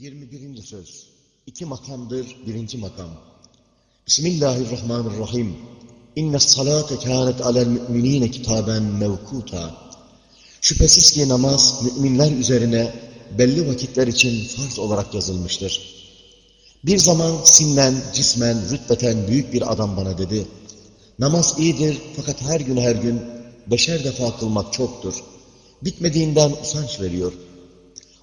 21. söz. İki makamdır, birinci makam. Bismillahirrahmanirrahim. İnne salate kânet alel müminine kitaben mevkuta. Şüphesiz ki namaz müminler üzerine belli vakitler için farz olarak yazılmıştır. Bir zaman sinnen, cismen, rütbeten büyük bir adam bana dedi. Namaz iyidir fakat her gün her gün beşer defa kılmak çoktur. Bitmediğinden usanç veriyor.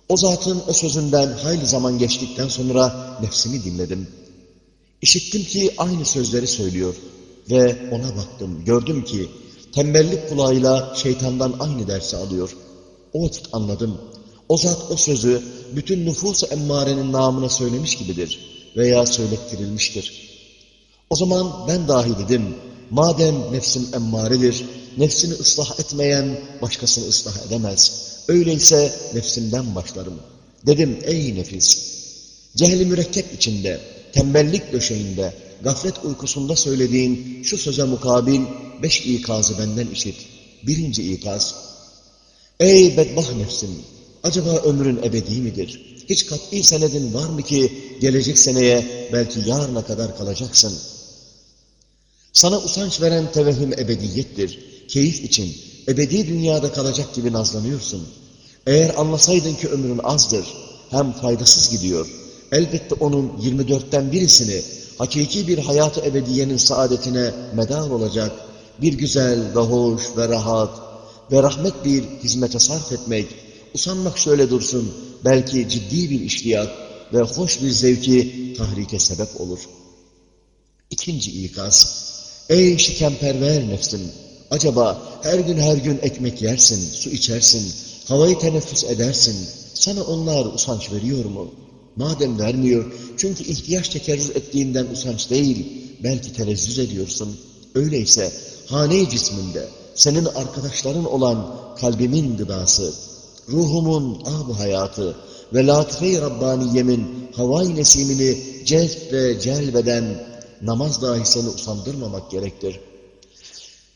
O zatın o sözünden hayli zaman geçtikten sonra nefsimi dinledim. İşittim ki aynı sözleri söylüyor ve ona baktım. Gördüm ki tembellik kulağıyla şeytandan aynı dersi alıyor. O vakit anladım. O zat o sözü bütün nüfus-u emmarenin namına söylemiş gibidir veya söylettirilmiştir. O zaman ben dahi dedim, madem nefsim emmaredir, nefsini ıslah etmeyen başkasını ıslah edemez. Öyleyse nefsimden başlarım. Dedim ey nefis, cehli mürekkep içinde, tembellik döşeğinde, gaflet uykusunda söylediğin şu söze mukabil beş ikazı benden işit. Birinci ikaz, ey bedbah nefsim, acaba ömrün ebedi midir? Hiç kat'i senedin var mı ki gelecek seneye belki yarına kadar kalacaksın? Sana usanç veren tevehüm ebediyettir. Keyif için ebedi dünyada kalacak gibi nazlanıyorsun. Eğer anlasaydın ki ömrün azdır, hem faydasız gidiyor. Elbette onun 24'ten birisini hakiki bir hayat-ı ebediyenin saadetine medar olacak bir güzel ve hoş ve rahat ve rahmet bir hizmete sarf etmek, usanmak şöyle dursun, belki ciddi bir iştiyak ve hoş bir zevki tahrike sebep olur. İkinci ikaz, ey şikemperver nefsim, acaba her gün her gün ekmek yersin, su içersin, havayı teneffüs edersin, sana onlar usanç veriyor mu? Madem vermiyor, çünkü ihtiyaç tekerrür ettiğinden usanç değil, belki telezzüz ediyorsun. Öyleyse hane cisminde, senin arkadaşların olan kalbimin gıdası, ruhumun ab hayatı ve latife-i Rabbaniyemin havai nesimini cezb ve celbeden namaz dahi seni usandırmamak gerektir.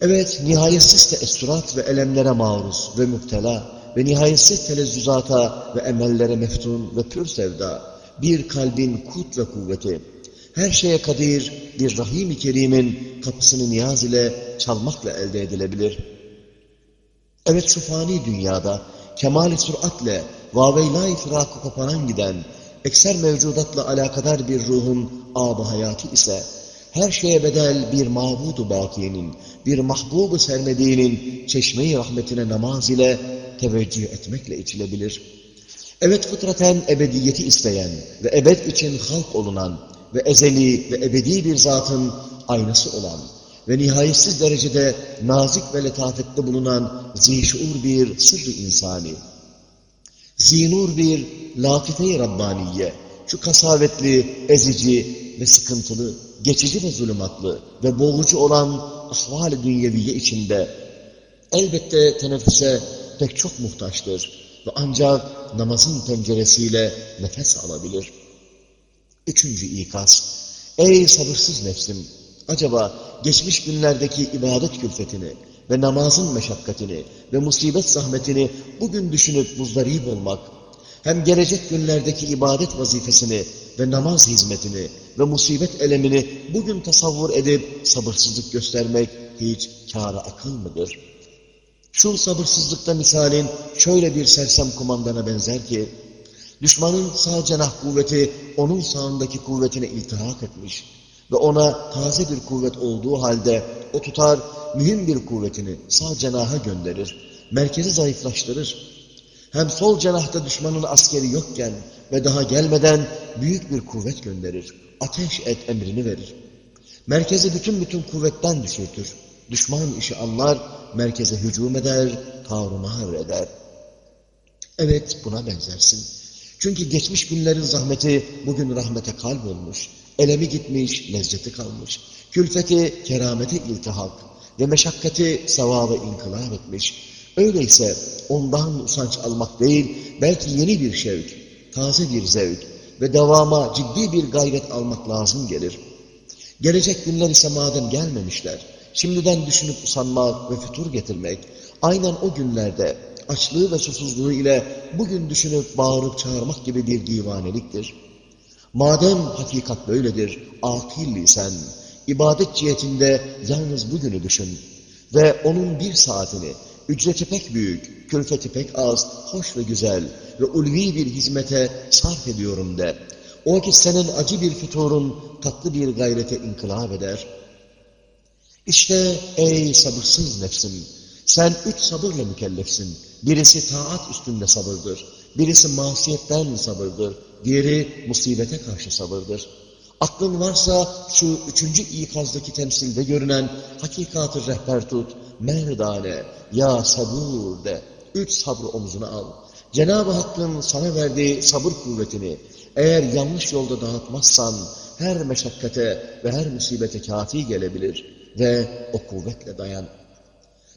Evet, nihayetsiz teessürat ve elemlere maruz ve müptela ve nihayetsiz telezzüzata ve emellere meftun ve pür sevda, bir kalbin kut ve kuvveti, her şeye kadir bir Rahim-i Kerim'in kapısını niyaz ile çalmakla elde edilebilir. Evet şu fani dünyada kemal-i süratle vaveyla-i firakı koparan giden, ekser mevcudatla alakadar bir ruhun ab hayatı ise, her şeye bedel bir mabudu bakiyenin, bir mahbubu sermediğinin çeşme-i rahmetine namaz ile teveccüh etmekle içilebilir. Evet fıtraten ebediyeti isteyen ve ebed için halk olunan ve ezeli ve ebedi bir zatın aynası olan ve nihayetsiz derecede nazik ve letafette bulunan zişur bir sırrı insani, zinur bir latife-i Rabbaniye, şu kasavetli, ezici ve sıkıntılı, geçici ve zulümatlı ve boğucu olan ahval-i dünyeviye içinde elbette teneffüse pek çok muhtaçtır ve ancak namazın penceresiyle nefes alabilir. Üçüncü ikaz, ey sabırsız nefsim, acaba geçmiş günlerdeki ibadet külfetini ve namazın meşakkatini ve musibet zahmetini bugün düşünüp muzdarip olmak, hem gelecek günlerdeki ibadet vazifesini ve namaz hizmetini ve musibet elemini bugün tasavvur edip sabırsızlık göstermek hiç kâra akıl mıdır? Şu sabırsızlıkta misalin şöyle bir sersem kumandana benzer ki, düşmanın sağ cenah kuvveti onun sağındaki kuvvetine iltihak etmiş ve ona taze bir kuvvet olduğu halde o tutar mühim bir kuvvetini sağ cenaha gönderir, merkezi zayıflaştırır. Hem sol cenahta düşmanın askeri yokken ve daha gelmeden büyük bir kuvvet gönderir, ateş et emrini verir. Merkezi bütün bütün kuvvetten düşürtür. Düşman işi anlar, merkeze hücum eder, tarumar eder. Evet buna benzersin. Çünkü geçmiş günlerin zahmeti bugün rahmete kalp olmuş, elemi gitmiş, lezzeti kalmış, külfeti keramete iltihak ve meşakkati sevabı inkılap etmiş. Öyleyse ondan usanç almak değil, belki yeni bir şevk, taze bir zevk ve devama ciddi bir gayret almak lazım gelir. Gelecek günler ise madem gelmemişler, şimdiden düşünüp usanmak ve fütur getirmek, aynen o günlerde açlığı ve susuzluğu ile bugün düşünüp bağırıp çağırmak gibi bir divaneliktir. Madem hakikat böyledir, akil sen, ibadet cihetinde yalnız bugünü düşün ve onun bir saatini, ücreti pek büyük, külfeti pek az, hoş ve güzel ve ulvi bir hizmete sarf ediyorum de. O vakit senin acı bir füturun tatlı bir gayrete inkılap eder. İşte ey sabırsız nefsim, sen üç sabırla mükellefsin. Birisi taat üstünde sabırdır. Birisi masiyetten sabırdır. Diğeri musibete karşı sabırdır. Aklın varsa şu üçüncü ikazdaki temsilde görünen hakikatı rehber tut, merdane, ya sabır de, üç sabrı omzuna al. Cenab-ı Hakk'ın sana verdiği sabır kuvvetini eğer yanlış yolda dağıtmazsan her meşakkate ve her musibete kafi gelebilir ve o kuvvetle dayan.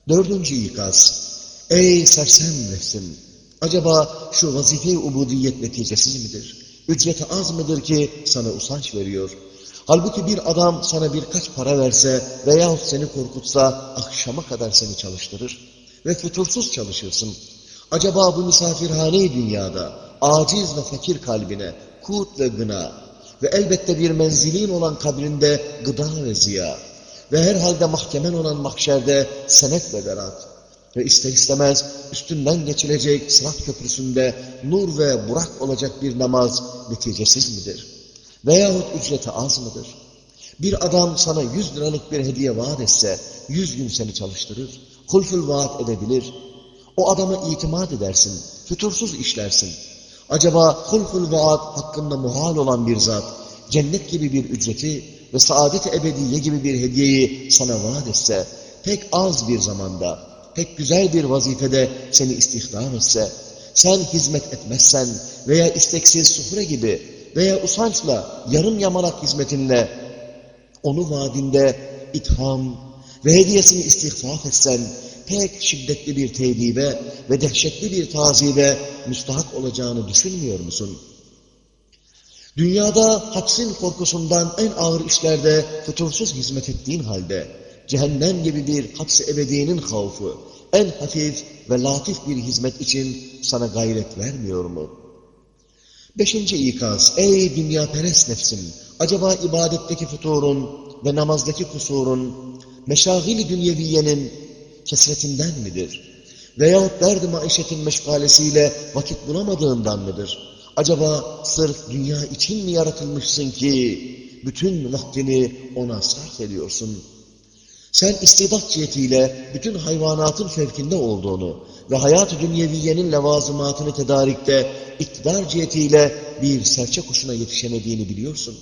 Dördüncü ikaz, ey sersem nefsim, acaba şu vazife-i ubudiyet neticesiz midir? Ücreti az mıdır ki sana usanç veriyor? Halbuki bir adam sana birkaç para verse veyahut seni korkutsa akşama kadar seni çalıştırır ve fütursuz çalışırsın. Acaba bu misafirhane dünyada aciz ve fakir kalbine kut ve gına ve elbette bir menzilin olan kabrinde gıda ve ziya ve herhalde mahkemen olan mahşerde senet ve berat ve ister istemez üstünden geçilecek sırat köprüsünde nur ve burak olacak bir namaz neticesiz midir? Veyahut ücreti az mıdır? Bir adam sana yüz liralık bir hediye vaat etse, yüz gün seni çalıştırır, hulful vaat edebilir. O adama itimat edersin, fütursuz işlersin. Acaba hulful vaat hakkında muhal olan bir zat, cennet gibi bir ücreti ve saadet ebediye gibi bir hediyeyi sana vaat etse, pek az bir zamanda, pek güzel bir vazifede seni istihdam etse, sen hizmet etmezsen veya isteksiz sufre gibi veya usançla, yarım yamalak hizmetinle onu vaadinde itham ve hediyesini istihfaf etsen, pek şiddetli bir tevdibe ve dehşetli bir tazibe müstahak olacağını düşünmüyor musun? Dünyada hapsin korkusundan en ağır işlerde fütursuz hizmet ettiğin halde, cehennem gibi bir hapsi ebediyenin havfu, en hafif ve latif bir hizmet için sana gayret vermiyor mu? Beşinci ikaz, ey dünya perest nefsim, acaba ibadetteki futurun ve namazdaki kusurun, meşagil dünyeviyenin kesretinden midir? Veyahut derdi maişetin meşgalesiyle vakit bulamadığından mıdır? Acaba sırf dünya için mi yaratılmışsın ki bütün vaktini ona sarf ediyorsun? Sen istidat cihetiyle bütün hayvanatın fevkinde olduğunu ve hayat-ı dünyeviyenin levazımatını tedarikte iktidar cihetiyle bir serçe kuşuna yetişemediğini biliyorsun.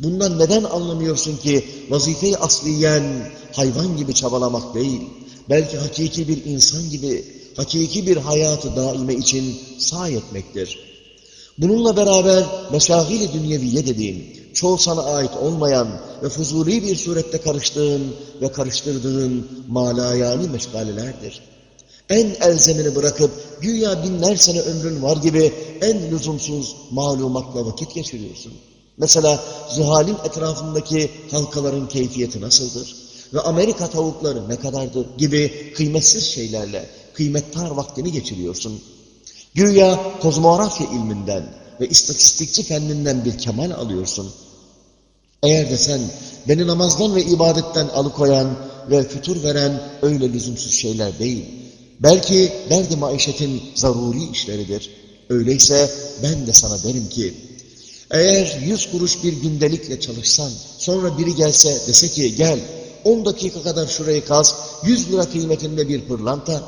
Bundan neden anlamıyorsun ki vazife-i asliyen hayvan gibi çabalamak değil, belki hakiki bir insan gibi, hakiki bir hayatı daime için sahi etmektir. Bununla beraber meşahil-i dünyeviye dediğin, çoğu sana ait olmayan ve fuzuli bir surette karıştığın ve karıştırdığın malayani meşgalelerdir. En elzemini bırakıp güya binler sene ömrün var gibi en lüzumsuz malumatla vakit geçiriyorsun. Mesela zuhalin etrafındaki halkaların keyfiyeti nasıldır? Ve Amerika tavukları ne kadardır gibi kıymetsiz şeylerle kıymettar vaktini geçiriyorsun. Güya kozmografya ilminden ve istatistikçi kendinden bir kemal alıyorsun. Eğer de sen beni namazdan ve ibadetten alıkoyan ve fütur veren öyle lüzumsuz şeyler değil, belki derdi maişetin zaruri işleridir. Öyleyse ben de sana derim ki, eğer yüz kuruş bir gündelikle çalışsan, sonra biri gelse dese ki gel, on dakika kadar şurayı kaz, yüz lira kıymetinde bir pırlanta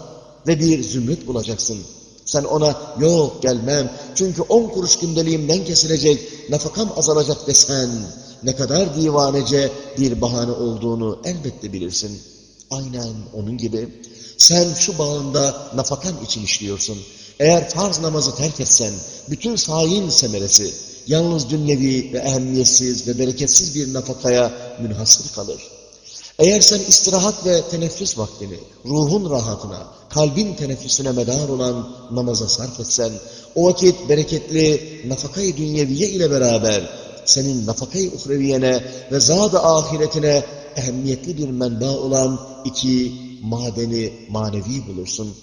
ve bir zümrüt bulacaksın. Sen ona yok gelmem çünkü on kuruş gündeliğimden kesilecek, nafakam azalacak desen, ne kadar divanece bir bahane olduğunu elbette bilirsin. Aynen onun gibi. Sen şu bağında nafakan için işliyorsun. Eğer farz namazı terk etsen, bütün sayin semeresi, yalnız dünyevi ve ehemmiyetsiz ve bereketsiz bir nafakaya münhasır kalır. Eğer sen istirahat ve teneffüs vaktini, ruhun rahatına, kalbin teneffüsüne medar olan namaza sarf etsen, o vakit bereketli nafakayı dünyeviye ile beraber senin nafakayı uhreviyene ve zat-ı ahiretine ehemmiyetli bir menba olan iki madeni manevi bulursun.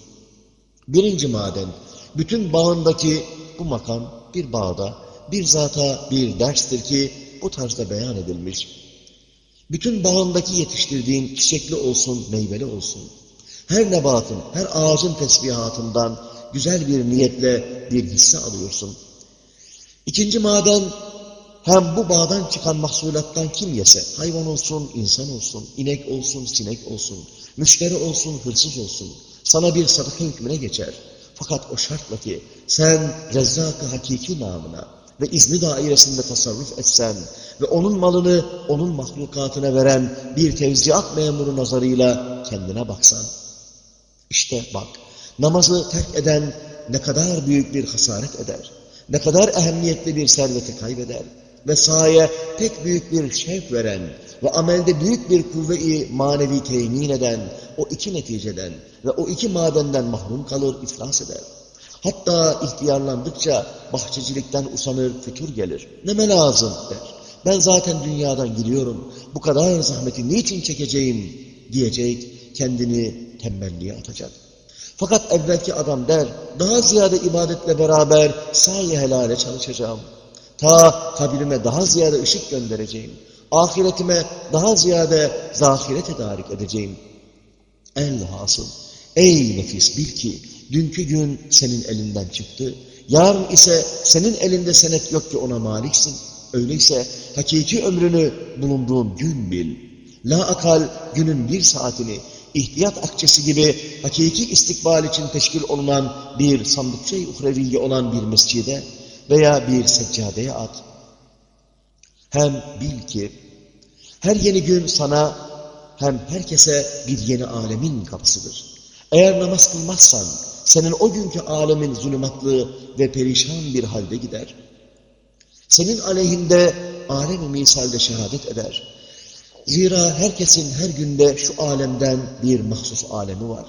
Birinci maden, bütün bağındaki bu makam bir bağda, bir zata bir derstir ki bu tarzda beyan edilmiş. Bütün bağındaki yetiştirdiğin çiçekli olsun, meyveli olsun. Her nebatın, her ağacın tesbihatından güzel bir niyetle bir hisse alıyorsun. İkinci maden, hem bu bağdan çıkan mahsulattan kim yese, hayvan olsun, insan olsun, inek olsun, sinek olsun, müşteri olsun, hırsız olsun, sana bir sadaka hükmüne geçer. Fakat o şartla ki sen rezzak hakiki namına ve izni dairesinde tasarruf etsen ve onun malını onun mahlukatına veren bir tevziat memuru nazarıyla kendine baksan. İşte bak, namazı terk eden ne kadar büyük bir hasaret eder, ne kadar ehemmiyetli bir serveti kaybeder ve sahaya pek büyük bir şevk veren ve amelde büyük bir kuvve-i manevi temin eden o iki neticeden ve o iki madenden mahrum kalır, iflas eder. Hatta ihtiyarlandıkça bahçecilikten usanır, fütur gelir. Neme lazım der. Ben zaten dünyadan gidiyorum. Bu kadar zahmeti niçin çekeceğim diyecek, kendini tembelliğe atacak. Fakat evvelki adam der, daha ziyade ibadetle beraber sahi helale çalışacağım. Ta kabrime daha ziyade ışık göndereceğim. Ahiretime daha ziyade zahire tedarik edeceğim. Elhasıl, ey nefis bil ki, dünkü gün senin elinden çıktı. Yarın ise senin elinde senet yok ki ona maliksin. Öyleyse hakiki ömrünü bulunduğun gün bil. La akal günün bir saatini ihtiyat akçesi gibi hakiki istikbal için teşkil olunan bir sandıkçayı uhreviye olan bir mescide veya bir seccadeye at. Hem bil ki her yeni gün sana hem herkese bir yeni alemin kapısıdır. Eğer namaz kılmazsan senin o günkü alemin zulümatlı ve perişan bir halde gider. Senin aleyhinde alem-i misalde şehadet eder. Zira herkesin her günde şu alemden bir mahsus alemi var.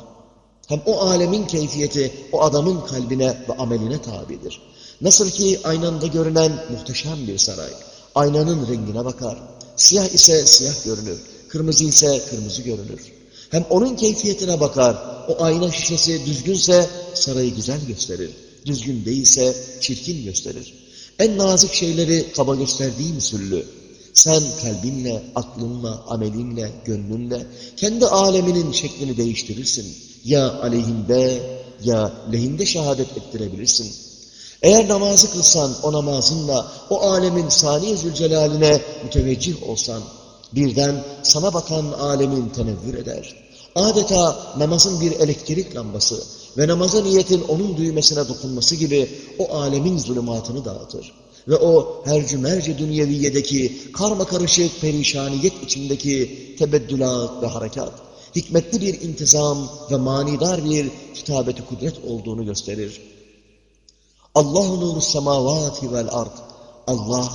Hem o alemin keyfiyeti o adamın kalbine ve ameline tabidir. Nasıl ki aynanda görünen muhteşem bir saray, aynanın rengine bakar. Siyah ise siyah görünür, kırmızı ise kırmızı görünür. Hem onun keyfiyetine bakar, o ayna şişesi düzgünse sarayı güzel gösterir, düzgün değilse çirkin gösterir. En nazik şeyleri kaba gösterdiği müsüllü, sen kalbinle, aklınla, amelinle, gönlünle kendi aleminin şeklini değiştirirsin. Ya aleyhinde ya lehinde şehadet ettirebilirsin. Eğer namazı kılsan o namazınla o alemin saniye zülcelaline müteveccih olsan birden sana bakan alemin tenevvür eder. Adeta namazın bir elektrik lambası ve namaza niyetin onun düğmesine dokunması gibi o alemin zulümatını dağıtır. Ve o hercü merci dünyeviyedeki karma karışık perişaniyet içindeki tebeddülat ve harekat, hikmetli bir intizam ve manidar bir kitabeti kudret olduğunu gösterir. Allahu nuru semavati vel ard. Allah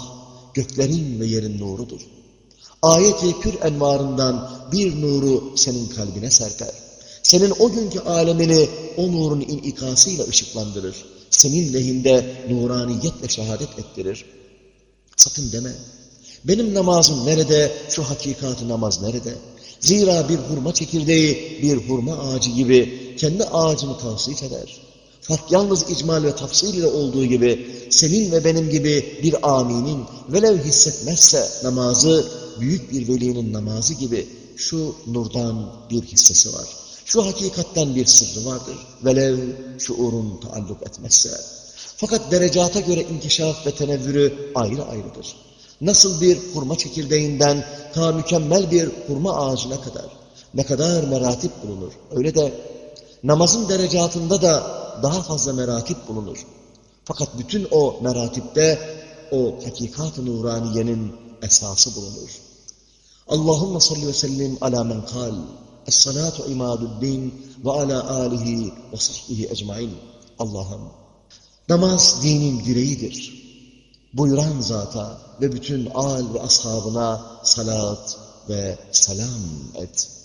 göklerin ve yerin nurudur. Ayeti pür envarından bir nuru senin kalbine serper. Senin o günkü alemini o nurun inikasıyla ışıklandırır. Senin lehinde nuraniyetle şehadet ettirir. Sakın deme. Benim namazım nerede, şu hakikati namaz nerede? Zira bir hurma çekirdeği bir hurma ağacı gibi kendi ağacını tavsif eder. Fark yalnız icmal ve tafsil ile olduğu gibi senin ve benim gibi bir aminin velev hissetmezse namazı büyük bir velinin namazı gibi şu nurdan bir hissesi var. Şu hakikatten bir sırrı vardır. Velev şuurun taalluk etmezse. Fakat derecata göre inkişaf ve tenevvürü ayrı ayrıdır. Nasıl bir hurma çekirdeğinden ta mükemmel bir hurma ağacına kadar ne kadar meratip bulunur. Öyle de namazın derecatında da daha fazla meratip bulunur. Fakat bütün o meratipte o hakikat-ı nuraniyenin esası bulunur. Allahümme salli ve sellim ala men kal. Es-salatu imaduddin ve ala alihi ve sahbihi ecmain. Allah'ım namaz dinin direğidir. Buyuran zata ve bütün al ve ashabına salat ve selam et.